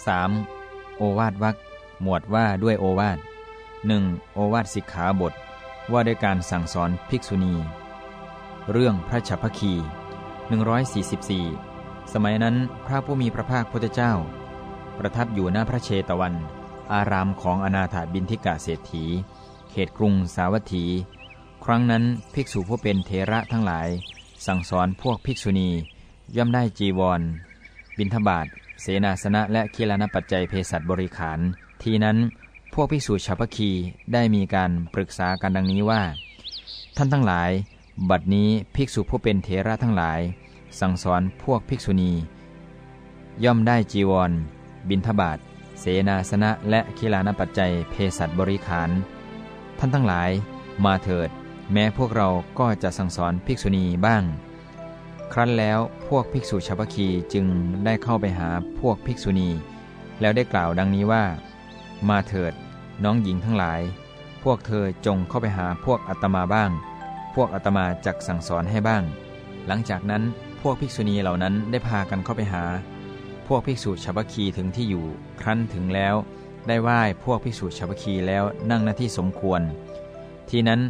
3. โอวาทวักหมวดว่าด้วยโอวาท 1. โอวาทสิกขาบท ว่าด้วยการสั่งสอนภิกษุณี เรื่องพระฉัพพคี 144 สมัยนั้นพระผู้มีพระภาคพุทธเจ้า ประทับอยู่หน้าพระเชตวัน อารามของอนาถาบินทิกาเศรษฐี เขตกรุงสาวัตถี ครั้งนั้นภิกษุผู้เป็นเทระทั้งหลาย สั่งสอนพวกภิกษุณีย่อมได้จีวร บิณฑบาต เสนาสนะและคีลานปัจจัยเภสัชบริขาร ทีนั้นพวกภิกษุชาวพคีได้มีการปรึกษากันดังนี้ว่า ท่านทั้งหลาย บัดนี้ภิกษุผู้เป็นเถระทั้งหลาย สั่งสอนพวกภิกษุณี ย่อมได้จีวร บิณฑบาตเสนาสนะและคีลานปัจจัยเภสัชบริขาร ท่านทั้งหลาย มาเถิด แม้พวกเราก็จะสั่งสอนภิกษุณีบ้าง ครั้นแล้วพวกภิกษุชาวพคีจึงได้เข้าไปหาพวกภิกษุณี แล้วได้กล่าวดังนี้ว่า มาเถิด น้องหญิงทั้งหลาย พวกเธอจงเข้าไปหาพวกอัตมาบ้าง พวกอัตมาจักสั่งสอนให้บ้าง หลังจากนั้นพวกภิกษุณีเหล่านั้นได้พากันเข้าไปหา พวกภิกษุชาวพคีถึงที่อยู่ ครั้นถึงแล้ว ได้ไหว้พวกภิกษุชาวพคีแล้วนั่งหน้าที่สมควร ทีนั้น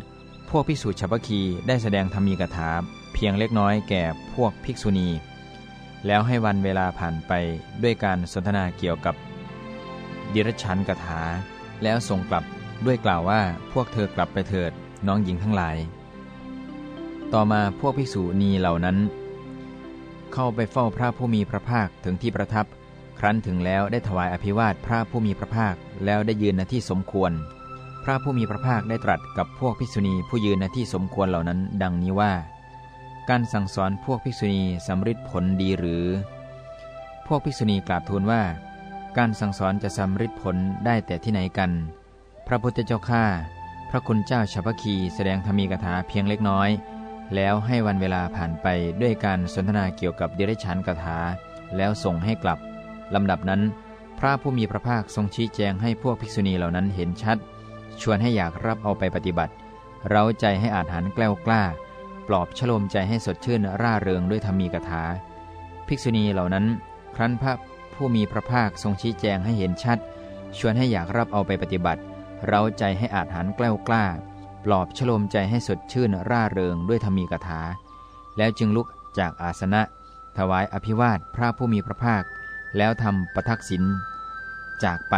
พวกภิกษุชาวพคีได้แสดงธรรมีกถาเพียงเล็กน้อยแก่พวกภิกษุณี แล้วให้วันเวลาผ่านไปด้วยการสนทนาเกี่ยวกับดิรชันกถา แล้วส่งกลับด้วยกล่าวว่าพวกเธอกลับไปเถิดน้องหญิงทั้งหลาย ต่อมาพวกภิกษุณีเหล่านั้น เข้าไปเฝ้าพระผู้มีพระภาคถึงที่ประทับ ครั้นถึงแล้วได้ถวายอภิวาทพระผู้มีพระภาคแล้วได้ยืนณที่สมควร พระผู้มีพระภาคได้ตรัสกับพวกภิกษุณีผู้ยืนณที่สมควรเหล่านั้น ดังนี้ว่า การสั่งสอนพวกภิกษุณีสำฤทธิ์ผลดีหรือ พวกภิกษุณีกราบทูลว่า การสั่งสอนจะสำฤทธิ์ผลได้แต่ที่ไหนกัน พระพุทธเจ้าข้าพระคุณเจ้าชาวพคีแสดงธรรมีกถาเพียงเล็กน้อย แล้วให้วันเวลาผ่านไปด้วยการสนทนาเกี่ยวกับเดรัจฉานกถา แล้วส่งให้กลับลำดับนั้น พระผู้มีพระภาคทรงชี้แจงให้พวกภิกษุณีเหล่านั้นเห็นชัด ชวนให้อยากรับเอาไปปฏิบัติ เร้าใจให้อาจหันแกล้วกล้า ปลอบฉลมใจให้สดชื่นร่าเริงด้วยธรรมีกถา ภิกษุณีเหล่านั้น ครั้นพระผู้มีพระภาคทรงชี้แจงให้เห็นชัด ชวนให้อยากรับเอาไปปฏิบัติ เร้าใจให้อาจหันแกล้วกล้า ปลอบฉลมใจให้สดชื่นร่าเริงด้วยธรรมีกถา แล้วจึงลุกจากอาสนะ ถวายอภิวาทพระผู้มีพระภาค แล้วทำประทักษิณจากไป